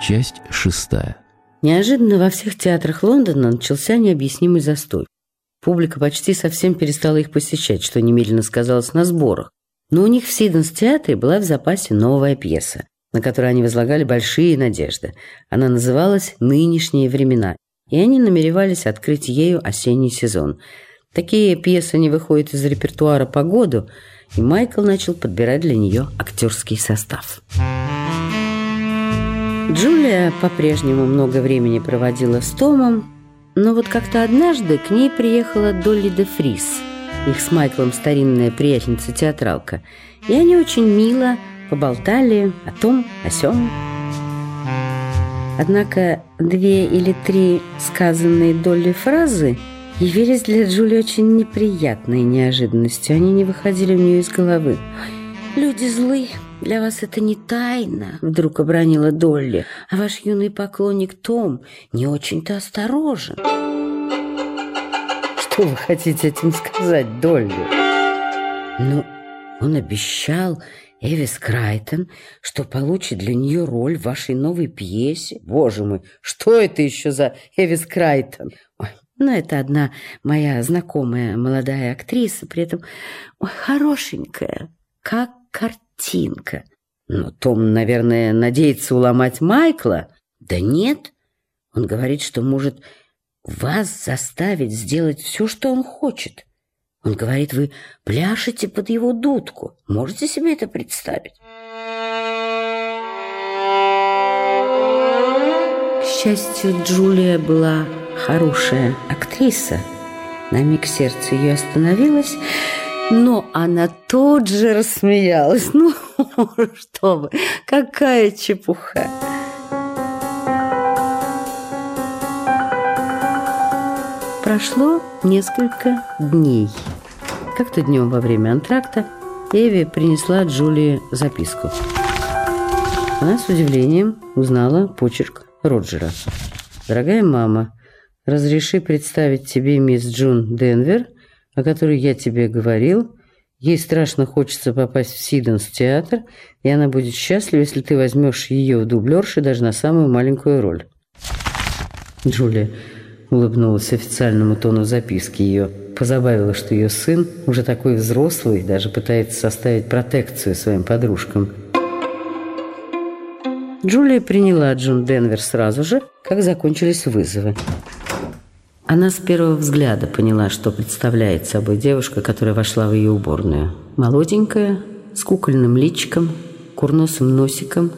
Часть шестая. Неожиданно во всех театрах Лондона начался необъяснимый застой. Публика почти совсем перестала их посещать, что немедленно сказалось на сборах. Но у них в Сиденс-театре была в запасе новая пьеса, на которой они возлагали большие надежды. Она называлась «Нынешние времена», и они намеревались открыть ею осенний сезон. Такие пьесы не выходят из репертуара по году, и Майкл начал подбирать для нее актерский состав. Джулия по-прежнему много времени проводила с Томом, но вот как-то однажды к ней приехала Долли де Фрис, их с Майклом старинная приятельница-театралка, и они очень мило поболтали о том, о сём. Однако две или три сказанные Долли фразы явились для Джулии очень неприятной неожиданностью. Они не выходили у нее из головы. «Люди злые, для вас это не тайна», — вдруг обронила Долли. «А ваш юный поклонник Том не очень-то осторожен». «Что вы хотите этим сказать, Долли?» «Ну, он обещал Эвис Крайтон, что получит для нее роль в вашей новой пьесе. Боже мой, что это еще за Эвис Крайтон? Ой, ну, это одна моя знакомая молодая актриса, при этом ой, хорошенькая, как картинка. Но Том, наверное, надеется уломать Майкла. Да нет, он говорит, что может вас заставить сделать все, что он хочет. Он говорит, вы пляшете под его дудку. Можете себе это представить? К счастью, Джулия была хорошая актриса. На миг сердце ее остановилось, но она тут же рассмеялась. Ну, что вы, какая чепуха. Прошло несколько дней. Как-то днем во время антракта Эви принесла Джулии записку. Она с удивлением узнала почерк Роджера. «Дорогая мама, разреши представить тебе мисс Джун Денвер, о которой я тебе говорил. Ей страшно хочется попасть в Сиденс театр, и она будет счастлива, если ты возьмешь ее в дублерши даже на самую маленькую роль». Джулия улыбнулась официальному тону записки. Ее позабавило, что ее сын уже такой взрослый, даже пытается составить протекцию своим подружкам. Джулия приняла Джун Денвер сразу же, как закончились вызовы. Она с первого взгляда поняла, что представляет собой девушка, которая вошла в ее уборную. Молоденькая, с кукольным личиком, курносым носиком,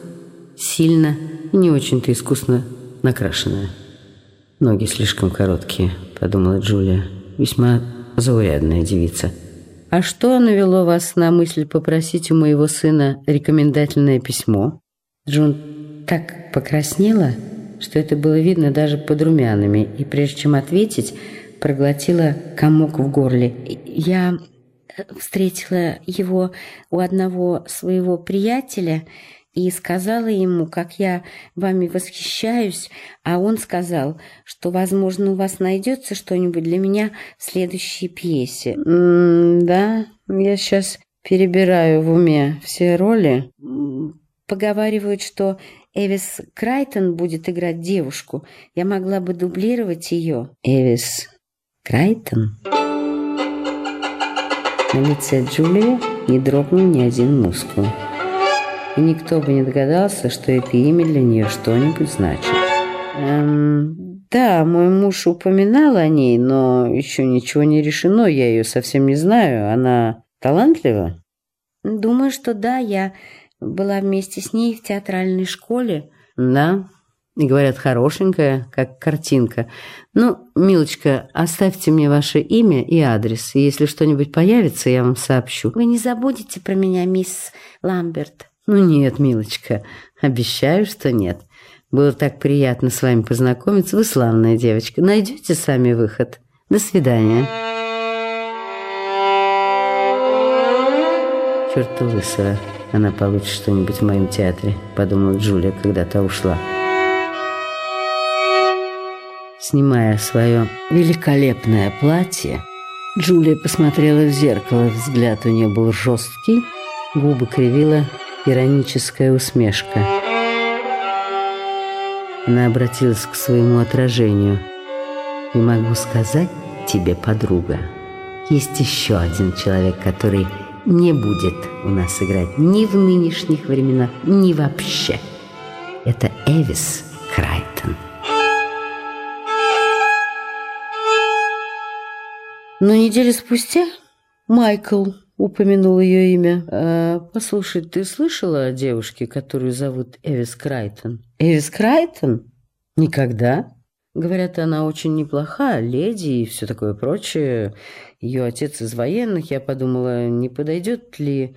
сильно и не очень-то искусно накрашенная. «Ноги слишком короткие», — подумала Джулия. «Весьма заурядная девица». «А что навело вас на мысль попросить у моего сына рекомендательное письмо?» Джун так покраснела, что это было видно даже под румянами, и прежде чем ответить, проглотила комок в горле. «Я встретила его у одного своего приятеля», и сказала ему, как я вами восхищаюсь, а он сказал, что, возможно, у вас найдется что-нибудь для меня в следующей пьесе. Да, я сейчас перебираю в уме все роли. Поговаривают, что Эвис Крайтон будет играть девушку. Я могла бы дублировать ее. Эвис Крайтон? На лице Джулии не дрогнул ни один мускул и никто бы не догадался, что это имя для нее что-нибудь значит. Эм, да, мой муж упоминал о ней, но еще ничего не решено, я ее совсем не знаю. Она талантлива? Думаю, что да, я была вместе с ней в театральной школе. Да, и говорят, хорошенькая, как картинка. Ну, милочка, оставьте мне ваше имя и адрес. И если что-нибудь появится, я вам сообщу. Вы не забудете про меня, мисс Ламберт? «Ну нет, милочка, обещаю, что нет. Было так приятно с вами познакомиться. Вы славная девочка. Найдете сами выход. До свидания». «Черта лысого, она получит что-нибудь в моем театре», — подумала Джулия, когда та ушла. Снимая свое великолепное платье, Джулия посмотрела в зеркало. Взгляд у нее был жесткий, губы кривила ироническая усмешка. Она обратилась к своему отражению. «И могу сказать тебе, подруга, есть еще один человек, который не будет у нас играть ни в нынешних временах, ни вообще. Это Эвис Крайтон». Но неделю спустя Майкл упомянул ее имя. А, «Послушай, ты слышала о девушке, которую зовут Эвис Крайтон?» «Эвис Крайтон? Никогда?» Говорят, она очень неплоха, леди и все такое прочее. Ее отец из военных. Я подумала, не подойдет ли